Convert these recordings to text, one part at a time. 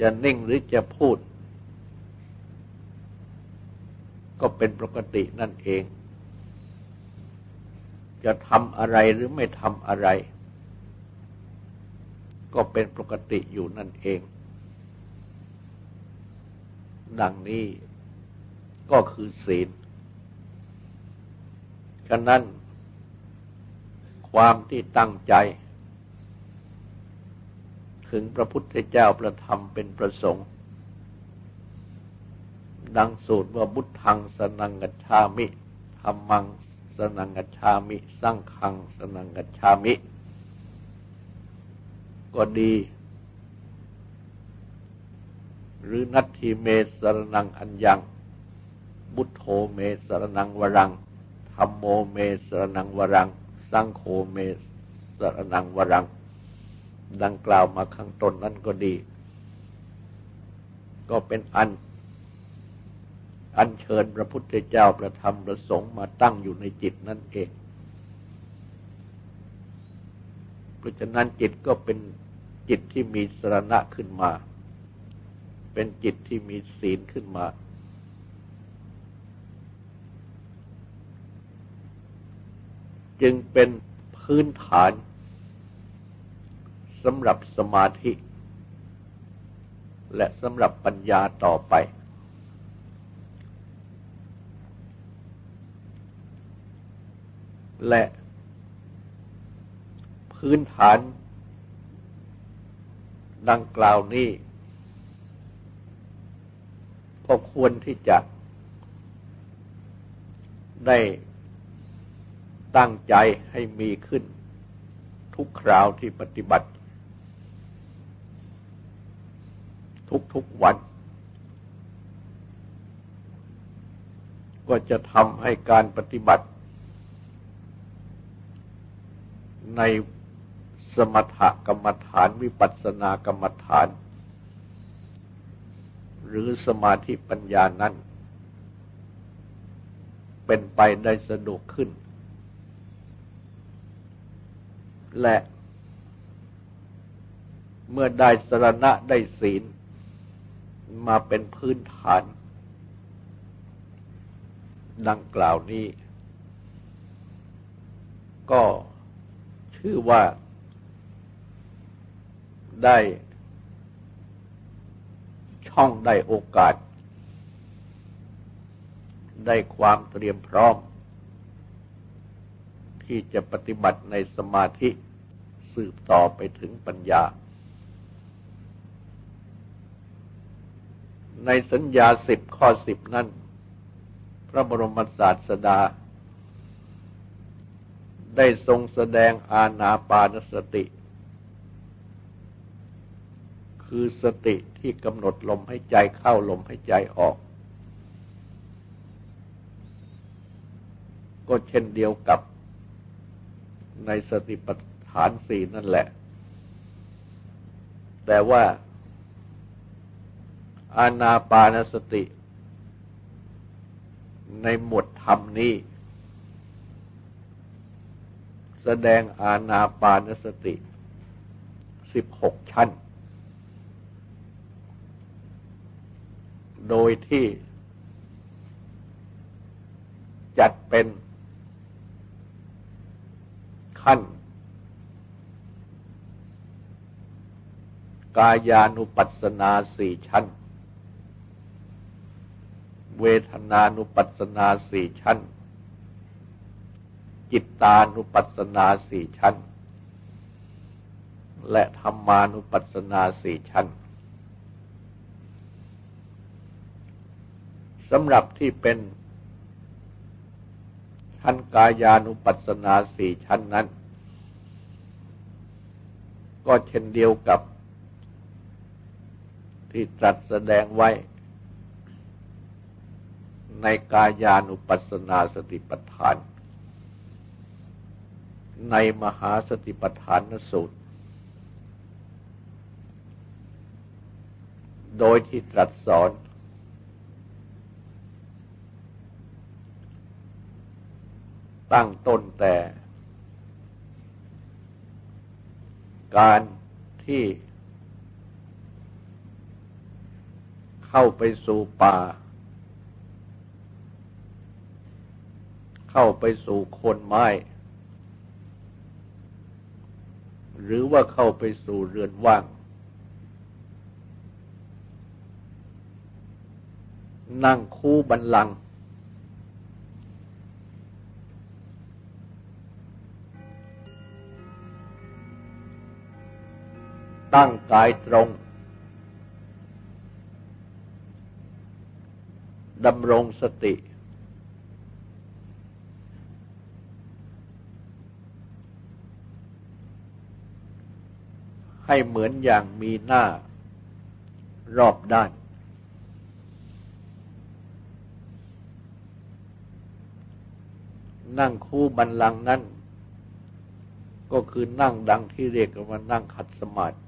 จะนิ่งหรือจะพูด ก็เป็นปกตินั่นเอง จะทำอะไรหรือไม่ทำอะไร ก็เป็นปกติอยู่นั่นเอง ดังนี้ก็คือศีล ฉะนั้นความที่ตั้งใจ ถึงพระพุทธเจ้าประธรรมเป็นประสงค์ ดังสูตรว่าบุตทังสนังกัจฉามิธรรมังสนังกัจฉามิ สร้างคังสนังกัจฉามิ ก็ดี หรือนัตถิเมสรนังอัญญัง บุตโธเมสรนังวรังธรรมโมเมสรนังวรัง สังโฆเมสรนังวรัง ดังกล่าวมาข้างต้นนั้นก็ดี ก็เป็นอัน อันเชิญพระพุทธเจ้าประธรรมประสงค์มาตั้งอยู่ในจิตนั่นเอง เพราะฉะนั้นจิตก็เป็นจิตที่มีสรณะขึ้นมา เป็นจิตที่มีศีลขึ้นมาจึงเป็นพื้นฐาน สำหรับสมาธิ และสำหรับปัญญาต่อไป และพื้นฐานดังกล่าวนี้ก็ควรที่จะได้ตั้งใจให้มีขึ้นทุกคราวที่ปฏิบัติ ทุกวัน ก็จะทำให้การปฏิบัติ ในสมถกรรมฐานวิปัสสนากรรมฐาน หรือสมาธิปัญญานั้น เป็นไปได้สะดวกขึ้น และเมื่อได้สรณะได้ศีล มาเป็นพื้นฐาน ดังกล่าวนี้ ก็ชื่อว่าได้ช่องได้โอกาส ได้ความเตรียมพร้อม ที่จะปฏิบัติในสมาธิสืบต่อไปถึงปัญญา ในสัญญาสิบข้อสิบนั้น พระบรมศาสดา ได้ทรงแสดงอาณาปานสติ คือสติที่กำหนดลมให้ใจเข้าลมให้ใจออก ก็เช่นเดียวกับในสติปัฏฐานสี่นั่นแหละ แต่ว่า อาณาปานสติ ในหมวดธรรมนี้ แสดงอาณาปานสติสิบหกชั้น โดยที่จัดเป็นขั้น กายานุปัสสนาสี่ชั้น เวทนานุปัสสนาสี่ชั้น จิตตานุปัสสนาสี่ชั้น และธรรมานุปัสสนาสี่ชั้นสำหรับที่เป็นชั้นกายานุปัสสนาสี่ชั้นนั้น ก็เช่นเดียวกับที่ตรัสแสดงไว้ ในกายานุปัสสนาสติปัฏฐาน ในมหาสติปัฏฐานสูตร โดยที่ตรัสสอน ตั้งต้นแต่ การที่เข้าไปสู่ป่า เข้าไปสู่โคนไม้ หรือว่าเข้าไปสู่เรือนว่าง นั่งคู่บันลัง ตั้งกายตรงดำรงสติ ให้เหมือนอย่างมีหน้ารอบด้าน นั่งคู่บันลังนั้น ก็คือนั่งดังที่เรียกว่านั่งขัดสมาธิ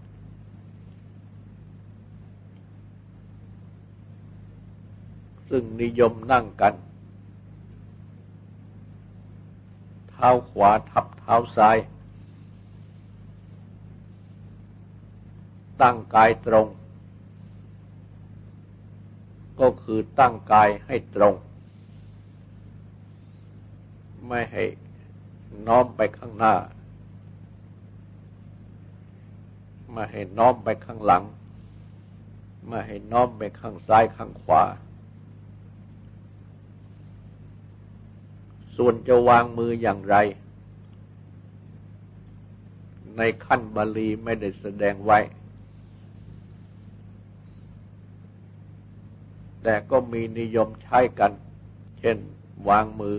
ซึ่งนิยมนั่งกัน เท้าขวาทับเท้าซ้าย ตั้งกายตรง ก็คือตั้งกายให้ตรง ไม่ให้น้อมไปข้างหน้า ไม่ให้น้อมไปข้างหลัง ไม่ให้น้อมไปข้างซ้ายข้างขวา ส่วนจะวางมืออย่างไรในขั้นบาลีไม่ได้แสดงไว้ แต่ก็มีนิยมใช้กัน เช่นวางมือ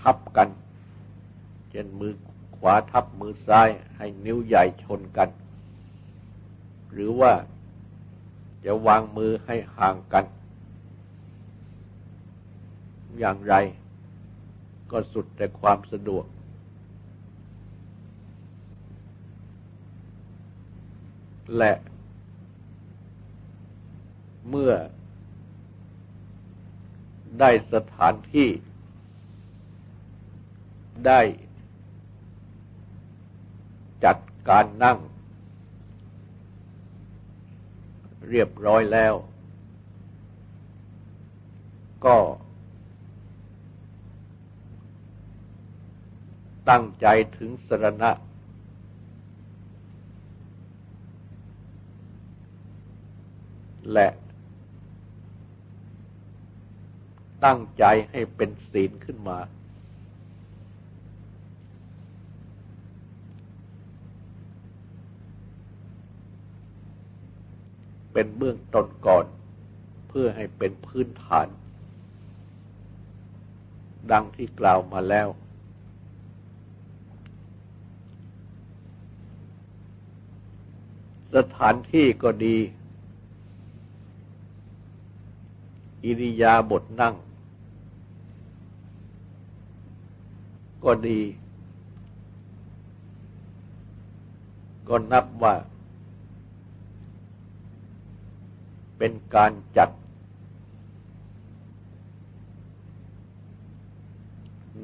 ทับกัน เช่นมือขวาทับมือซ้ายให้นิ้วใหญ่ชนกัน หรือว่าจะวางมือให้ห่างกัน อย่างไรก็สุดแต่ความสะดวก และ เมื่อได้สถานที่ได้จัดการนั่ง เรียบร้อยแล้ว ก็ตั้งใจถึงสรณะ และ ตั้งใจให้เป็นศีลขึ้นมา เป็นเบื้องต้นก่อน เพื่อให้เป็นพื้นฐาน ดังที่กล่าวมาแล้วสถานที่ก็ดี อิริยาบถนั่ง ก็ดี ก็นับว่า เป็นการจัด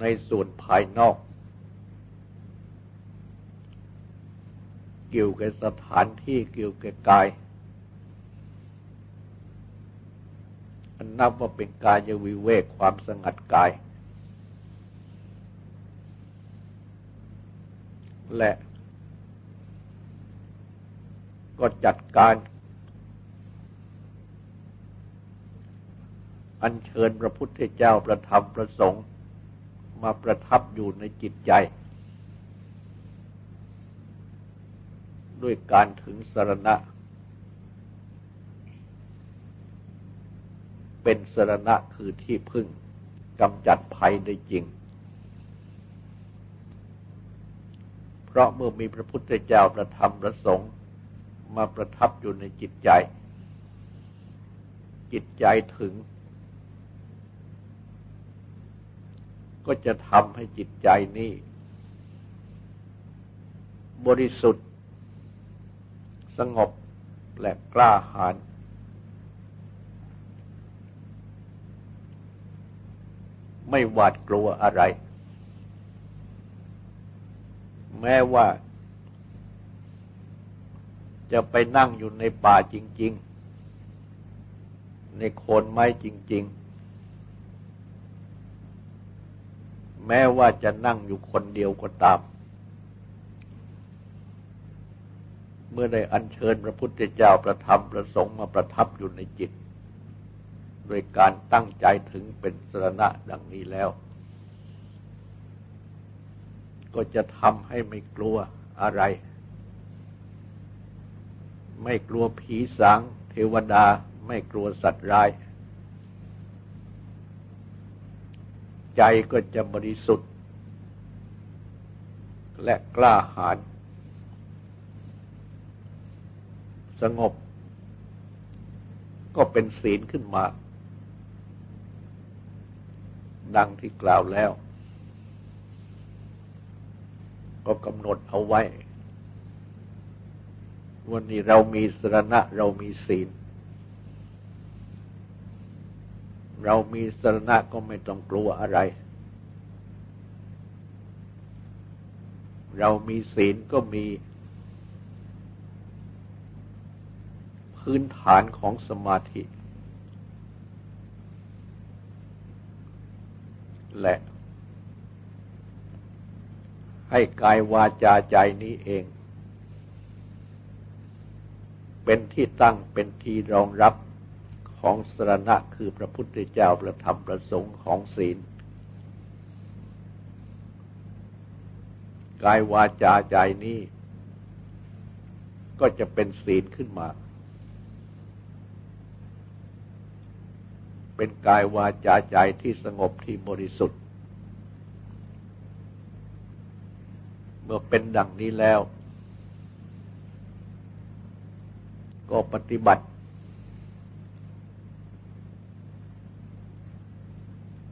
ในส่วนภายนอก เกี่ยวกับสถานที่เกี่ยวกับกายอันนับว่าเป็นกายวิเวกความสงัดกาย และ ก็จัดการ อัญเชิญพระพุทธเจ้าประธรรมประสงค์ มาประทับอยู่ในจิตใจ ด้วยการถึงสรณะ เป็นสรณะคือที่พึ่งกำจัดภัยได้จริง เพราะเมื่อมีพระพุทธเจ้าประธรรมประสงค์มาประทับอยู่ในจิตใจ จิตใจถึง ก็จะทำให้จิตใจนี้ บริสุทธิ์ สงบและกล้าหาญไม่หวาดกลัวอะไร แม้ว่า จะไปนั่งอยู่ในป่าจริง ๆ ในโคนไม้จริง ๆ แม้ว่าจะนั่งอยู่คนเดียวก็ตาม เมื่อได้อัญเชิญพระพุทธเจ้าประธรรมประสงค์มาประทับอยู่ในจิต โดยการตั้งใจถึงเป็นสรณะดังนี้แล้ว ก็จะทำให้ไม่กลัวอะไร ไม่กลัวผีสางเทวดาไม่กลัวสัตว์ร้าย ใจก็จะบริสุทธิ์ และกล้าหาญสงบ ก็เป็นศีลขึ้นมา ดังที่กล่าวแล้ว ก็กำหนดเอาไว้ วันนี้เรามีสรณะเรามีศีล เรามีสรณะก็ไม่ต้องกลัวอะไร เรามีศีลก็มี พื้นฐานของสมาธิ และ ให้กายวาจาใจนี้เอง เป็นที่ตั้งเป็นที่รองรับของสรณะคือพระพุทธเจ้าประธรรมประสงค์ของศีล กายวาจาใจนี้ ก็จะเป็นศีลขึ้นมา เป็นกายวาจาใจที่สงบที่บริสุทธิ์ เมื่อเป็นดังนี้แล้ว ก็ปฏิบัติ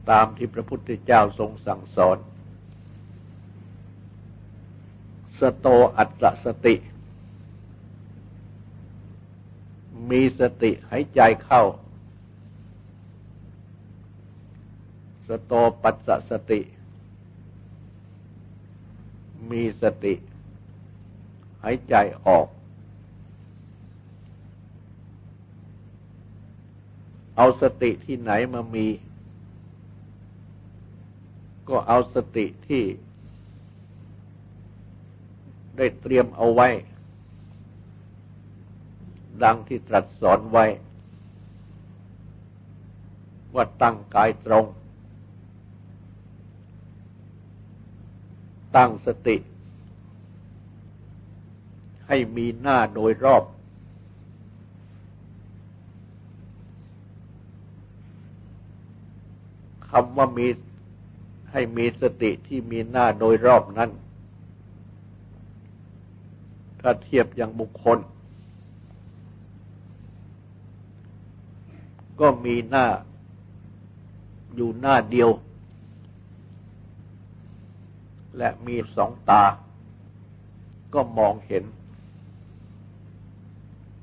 ตามที่พระพุทธเจ้าทรงสั่งสอน สโตอัตตสติ มีสติหายใจเข้า สโตปัสสติ มีสติ หายใจออก เอาสติที่ไหนมามี ก็เอาสติที่ ได้เตรียมเอาไว้ ดังที่ตรัสสอนไว้ ว่าตั้งกายตรง ตั้งสติ ให้มีหน้าโดยรอบ คำว่ามีให้มีสติที่มีหน้าโดยรอบนั้น ถ้าเทียบอย่างบุคคล ก็มีหน้าอยู่หน้าเดียว และมีสองตา ก็มองเห็น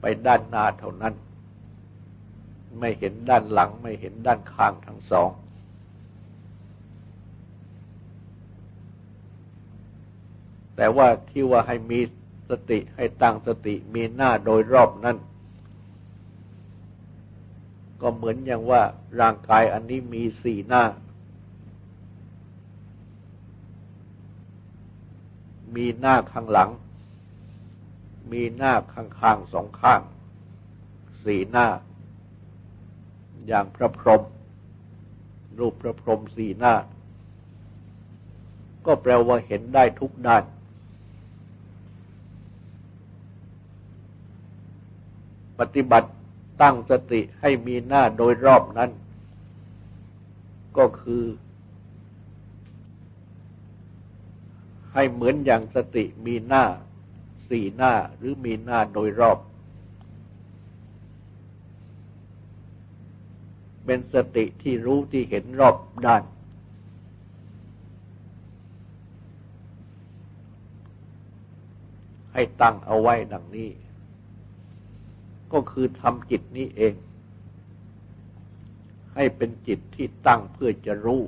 ไปด้านหน้าเท่านั้น ไม่เห็นด้านหลัง ไม่เห็นด้านข้างทั้งสอง แต่ว่าที่ว่าให้มีสติให้ตั้งสติมีหน้าโดยรอบนั้นก็เหมือนอย่างว่าร่างกายอันนี้มีสี่หน้า มีหน้าข้างหลัง มีหน้าข้างข้างสองข้าง สี่หน้า อย่างพระพรหมรูปพระพรหมสี่หน้า ก็แปลว่าเห็นได้ทุกด้าน ปฏิบัติตั้งสติให้มีหน้าโดยรอบนั้น ก็คือ ให้เหมือนอย่างสติมีหน้าสี่หน้าหรือมีหน้าโดยรอบ เป็นสติที่รู้ที่เห็นรอบด้าน ให้ตั้งเอาไว้ดังนี้ ก็คือทำจิตนี้เอง ให้เป็นจิตที่ตั้งเพื่อจะรู้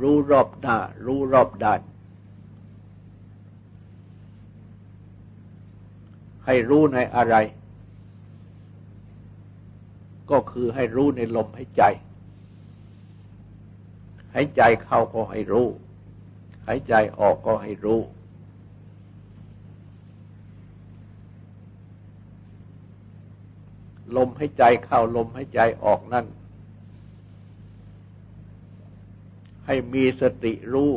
รู้รอบหน้า รู้รอบด้าน ให้รู้ในอะไร ก็คือให้รู้ในลมหายใจ หายใจเข้าก็ให้รู้ หายใจออกก็ให้รู้ ลมหายใจเข้าลมหายใจออกนั่น ให้มีสติรู้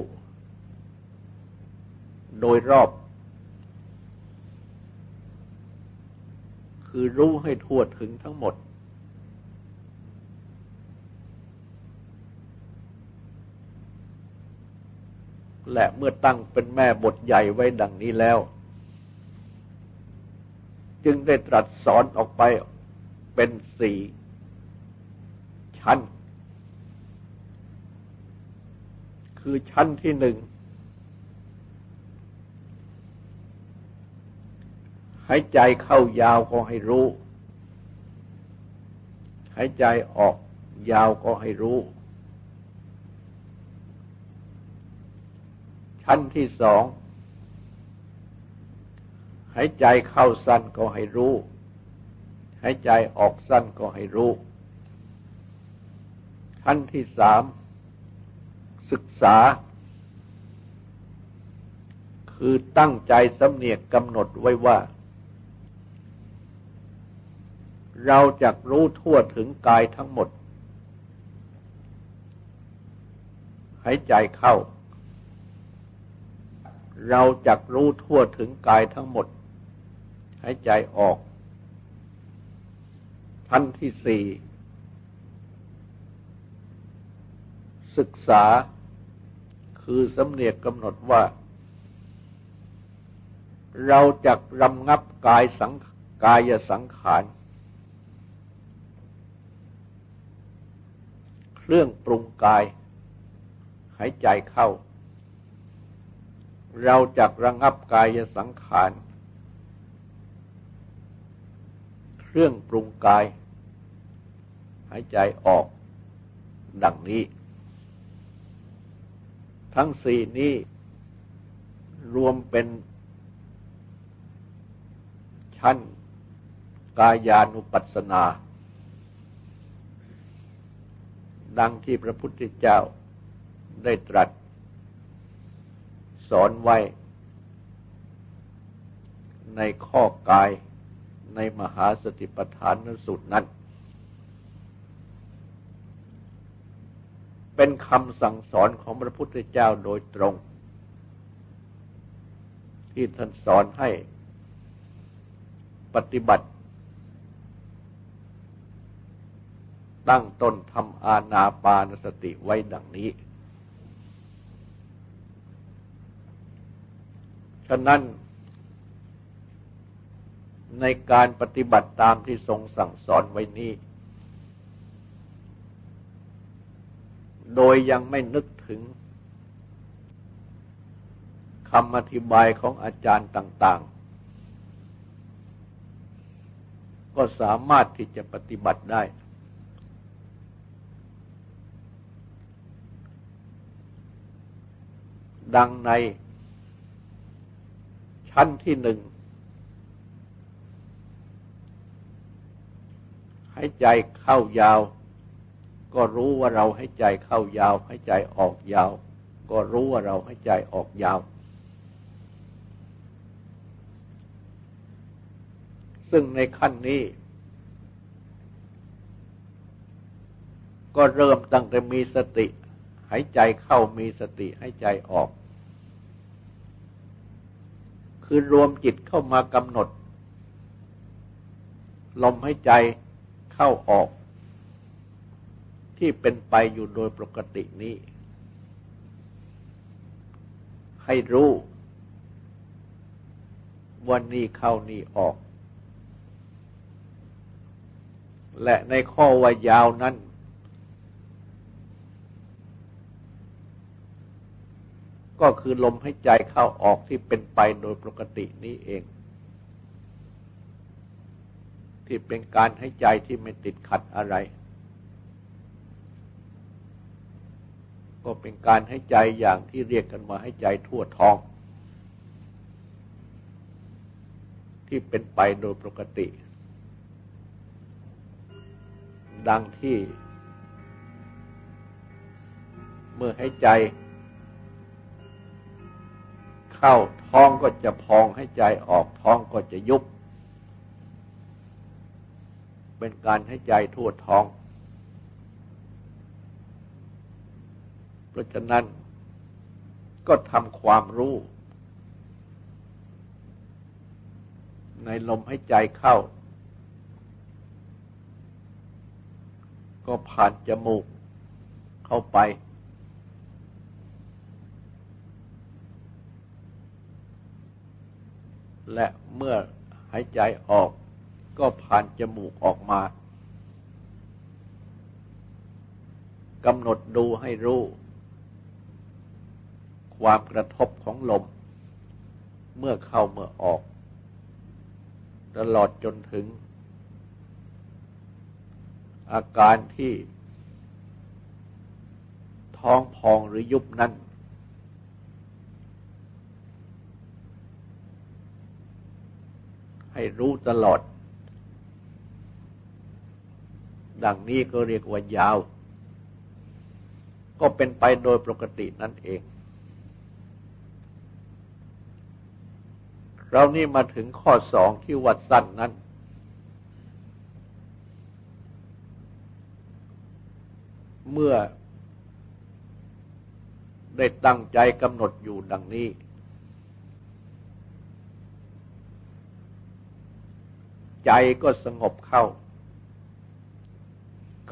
โดยรอบ คือรู้ให้ทั่วถึงทั้งหมด และเมื่อตั้งเป็นแม่บทใหญ่ไว้ดังนี้แล้ว จึงได้ตรัสสอนออกไปเป็นสี่ชั้น คือชั้นที่หนึ่ง หายใจเข้ายาวก็ให้รู้ หายใจออกยาวก็ให้รู้ ชั้นที่สอง หายใจเข้าสั้นก็ให้รู้ หายใจออกสั้นก็ให้รู้ ชั้นที่สาม ศึกษา คือตั้งใจสำเนียกกำหนดไว้ว่า เราจะรู้ทั่วถึงกายทั้งหมด หายใจเข้า เราจักรู้ทั่วถึงกายทั้งหมด หายใจออก ชั้นที่สี่ศึกษา คือสำเนียกกำหนดว่า เราจักรำงับกายสังกายสังขาร เครื่องปรุงกาย หายใจเข้า เราจักระงับกายสังขาร เครื่องปรุงกาย หายใจออกดังนี้ ทั้งสี่นี้รวมเป็นชั้นกายานุปัสสนา ดังที่พระพุทธเจ้าได้ตรัส สอนไว้ ในข้อกายในมหาสติปัฏฐานสุดนั้น เป็นคำสั่งสอนของพระพุทธเจ้าโดยตรง ที่ท่านสอนให้ปฏิบัติ ตั้งต้นทำอาณาปานสติไว้ดังนี้ ฉะนั้นในการปฏิบัติตามที่ทรงสั่งสอนไว้นี้ โดยยังไม่นึกถึงคำอธิบายของอาจารย์ต่าง ๆ ก็สามารถที่จะปฏิบัติได้ ดังในชั้นที่หนึ่งใหายใจเข้ายาว ก็รู้ว่าเราให้ใจเข้ายาวให้ใจออกยาว ก็รู้ว่าเราให้ใจออกยาว ซึ่งในขั้นนี้ ก็เริ่มตั้งแต่มีสติ หายใจเข้ามีสติให้ใจออก คือรวมจิตเข้ามากำหนด ลมให้ใจเข้าออก ที่เป็นไปอยู่โดยปกตินี้ ให้รู้วันนี้เข้านี่ออก และในข้อว่ายาวนั้น ก็คือลมให้ใจเข้าออกที่เป็นไปโดยปกตินี้เอง ที่เป็นการให้ใจที่ไม่ติดขัดอะไร ก็เป็นการให้ใจอย่างที่เรียกกันมาให้ใจทั่วท้อง ที่เป็นไปโดยปกติ ดังที่ เมื่อให้ใจ เข้าท้องก็จะพองให้ใจออกท้องก็จะยุบ เป็นการให้ใจทั่วท้อง เพราะฉะนั้นก็ทำความรู้ ในลมให้ใจเข้า ก็ผ่านจมูกเข้าไป และเมื่อหายใจออก ก็ผ่านจมูกออกมากำหนดดูให้รู้ ความกระทบของลม เมื่อเข้าเมื่อออก ตลอดจนถึง อาการที่ ท้องพองหรือยุบนั้นให้รู้ตลอด ดังนี้ก็เรียกว่ายาว ก็เป็นไปโดยปกตินั่นเอง เรานี่มาถึงข้อสองที่วัดสั้นนั้น เมื่อได้ตั้งใจกำหนดอยู่ดังนี้ ใจก็สงบเข้า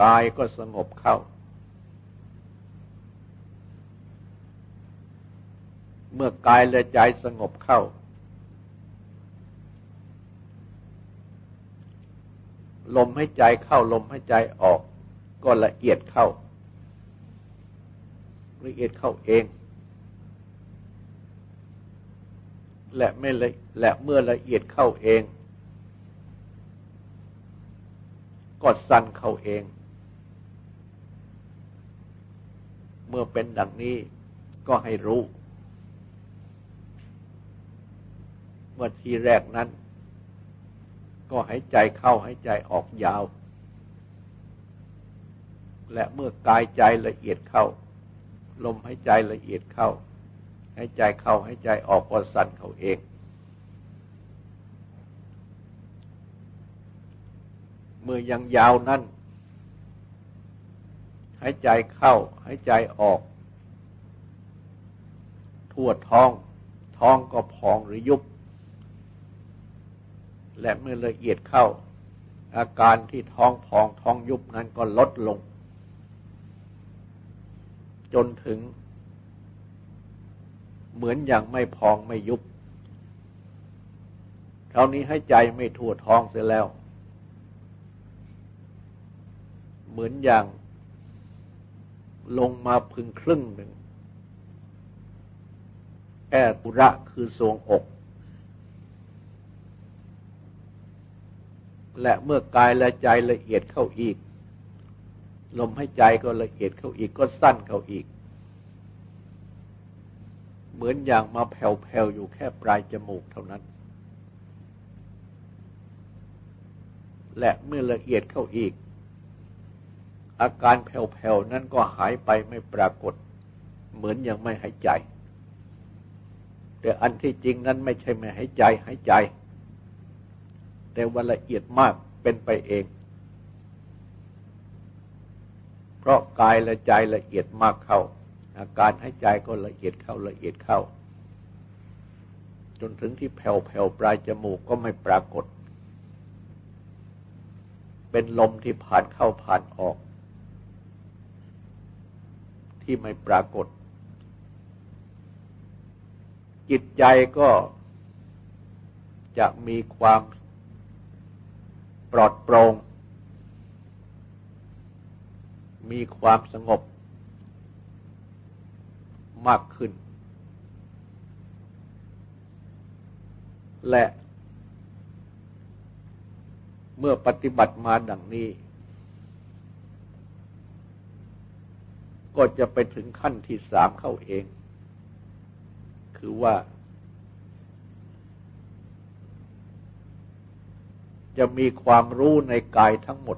กายก็สงบเข้า เมื่อกายและใจสงบเข้า ลมให้ใจเข้าลมให้ใจออก ก็ละเอียดเข้า ละเอียดเข้าเอง และไม่ละและเมื่อละเอียดเข้าเองก็สั่นเข้าเอง เมื่อเป็นดังนี้ก็ให้รู้ เมื่อทีแรกนั้น ก็หายใจเข้าหายใจออกยาว และเมื่อกายใจละเอียดเข้า ลมหายใจละเอียดเข้าหายใจเข้าหายใจออกก็สั่นเขาเอง เมื่อยังยาวนั้นหายใจเข้าหายใจออก ทั่วท้อง ท้องก็พองหรือยุบ และเมื่อละเอียดเข้า อาการที่ท้องพองท้องยุบนั้นก็ลดลง จนถึง เหมือนอย่างไม่พองไม่ยุบเท่านี้ให้ใจไม่ทั่วท้องเสียแล้ว เหมือนอย่างลงมาพึงครึ่งหนึ่งแอ่กุระคือทรวงอก และเมื่อกายและใจละเอียดเข้าอีก ลมให้ใจก็ละเอียดเข้าอีกก็สั้นเข้าอีก เหมือนอย่างมาแผ่วๆอยู่แค่ปลายจมูกเท่านั้น และเมื่อละเอียดเข้าอีก อาการแผ่วๆนั้นก็หายไปไม่ปรากฏ เหมือนอย่างไม่หายใจ แต่อันที่จริงนั้นไม่ใช่ไม่หายใจหายใจ แต่ว่าละเอียดมากเป็นไปเอง เพราะกายและใจละเอียดมากเข้า อาการให้ใจก็ละเอียดเข้าละเอียดเข้า จนถึงที่แผ่วๆปลายจมูกก็ไม่ปรากฏ เป็นลมที่ผ่านเข้าผ่านออก ที่ไม่ปรากฏ จิตใจก็จะมีความ ปลอดโปร่งมีความสงบมากขึ้น และเมื่อปฏิบัติมาดังนี้ ก็จะไปถึงขั้นที่สามเข้าเอง คือว่า จะมีความรู้ในกายทั้งหมด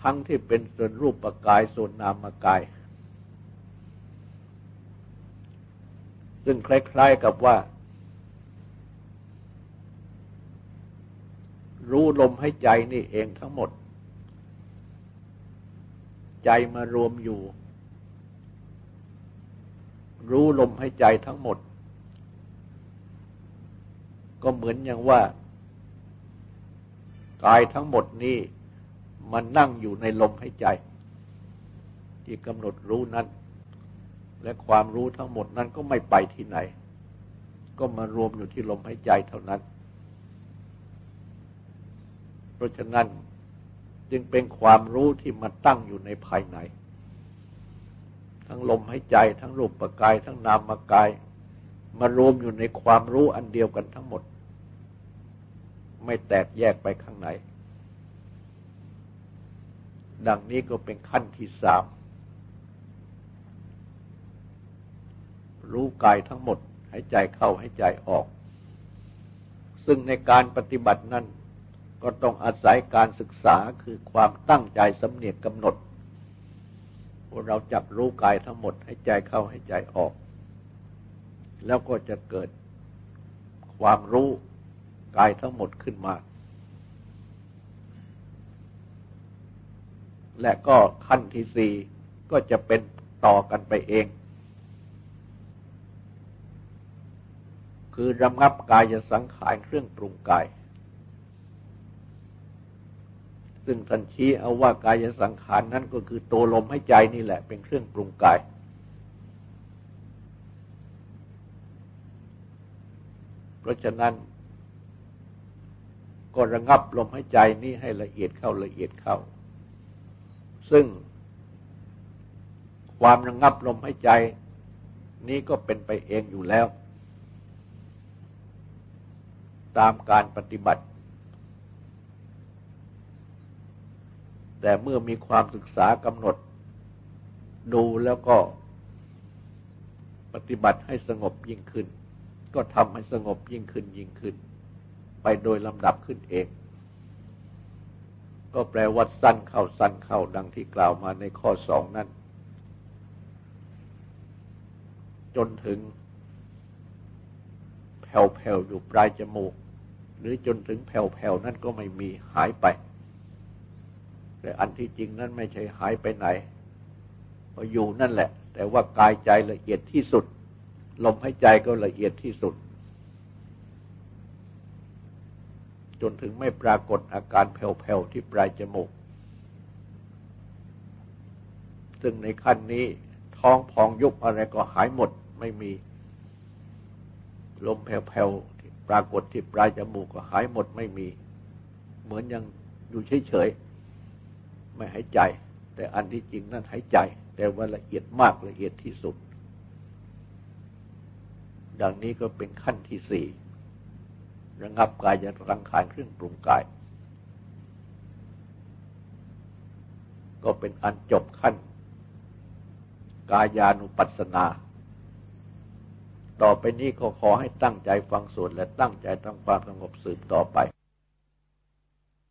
ทั้งที่เป็นส่วนรูปกายส่วนนามกาย ซึ่งคล้ายๆกับว่า รู้ลมให้ใจนี่เองทั้งหมด ใจมารวมอยู่ รู้ลมให้ใจทั้งหมด ก็เหมือนอย่างว่า กายทั้งหมดนี้มันนั่งอยู่ในลมหายใจ ที่กำหนดรู้นั้น และความรู้ทั้งหมดนั้นก็ไม่ไปที่ไหน ก็มารวมอยู่ที่ลมหายใจเท่านั้น เพราะฉะนั้นจึงเป็นความรู้ที่มาตั้งอยู่ในภายใน ทั้งลมหายใจ ทั้งรูปปกาย ทั้งนามกาย มารวมอยู่ในความรู้อันเดียวกันทั้งหมด ไม่แตกแยกไปข้างในดังนี้ก็เป็นขั้นที่สาม รู้กายทั้งหมดให้ใจเข้าให้ใจออก ซึ่งในการปฏิบัตินั้นก็ต้องอาศัยการศึกษาคือความตั้งใจสำเนียกกำหนดว่าเราจับรู้กายทั้งหมดให้ใจเข้าให้ใจออก แล้วก็จะเกิดความรู้กายทั้งหมดขึ้นมา และก็ขั้นที่สี่ก็จะเป็นต่อกันไปเอง คือระงับกายสังขารเครื่องปรุงกาย ซึ่งท่านชี้เอาว่ากายสังขารนั้นก็คือตัวลมให้ใจนี่แหละเป็นเครื่องปรุงกาย ราะฉะนั้น ก็ระงับลมหายใจนี้ให้ละเอียดเข้าละเอียดเข้า ซึ่งความระงับลมหายใจ นี้ก็เป็นไปเองอยู่แล้ว ตามการปฏิบัติ แต่เมื่อมีความศึกษากำหนด ดูแล้วก็ปฏิบัติให้สงบยิ่งขึ้น ก็ทำให้สงบยิ่งขึ้นยิ่งขึ้น ไปโดยลำดับขึ้นเอง ก็แปลว่าสั้นเข้าสั้นเข้าดังที่กล่าวมาในข้อสองนั้น จนถึง แผ่วๆอยู่ปลายจมูก หรือจนถึงแผ่วๆนั่นก็ไม่มีหายไป แต่อันที่จริงนั้นไม่ใช่หายไปไหน ก็อยู่นั่นแหละ แต่ว่ากายใจละเอียดที่สุด ลมหายใจก็ละเอียดที่สุด จนถึงไม่ปรากฏอาการแผ่วๆที่ปลายจมูก ซึ่งในขั้นนี้ท้องพองยุบอะไรก็หายหมดไม่มีลมแผ่วๆที่ปรากฏที่ปลายจมูกก็หายหมดไม่มี เหมือนยังอยู่เฉยๆไม่หายใจ แต่อันที่จริงนั้นหายใจ แต่ว่าละเอียดมากละเอียดที่สุด ดังนี้ก็เป็นขั้นที่สี่ระงับกายจะรังขารเครื่องปรุงกาย ก็เป็นอันจบขั้น กายานุปัสสนา ต่อไปนี้ก็ขอให้ตั้งใจฟังสวดและตั้งใจทำความสงบสืบต่อไป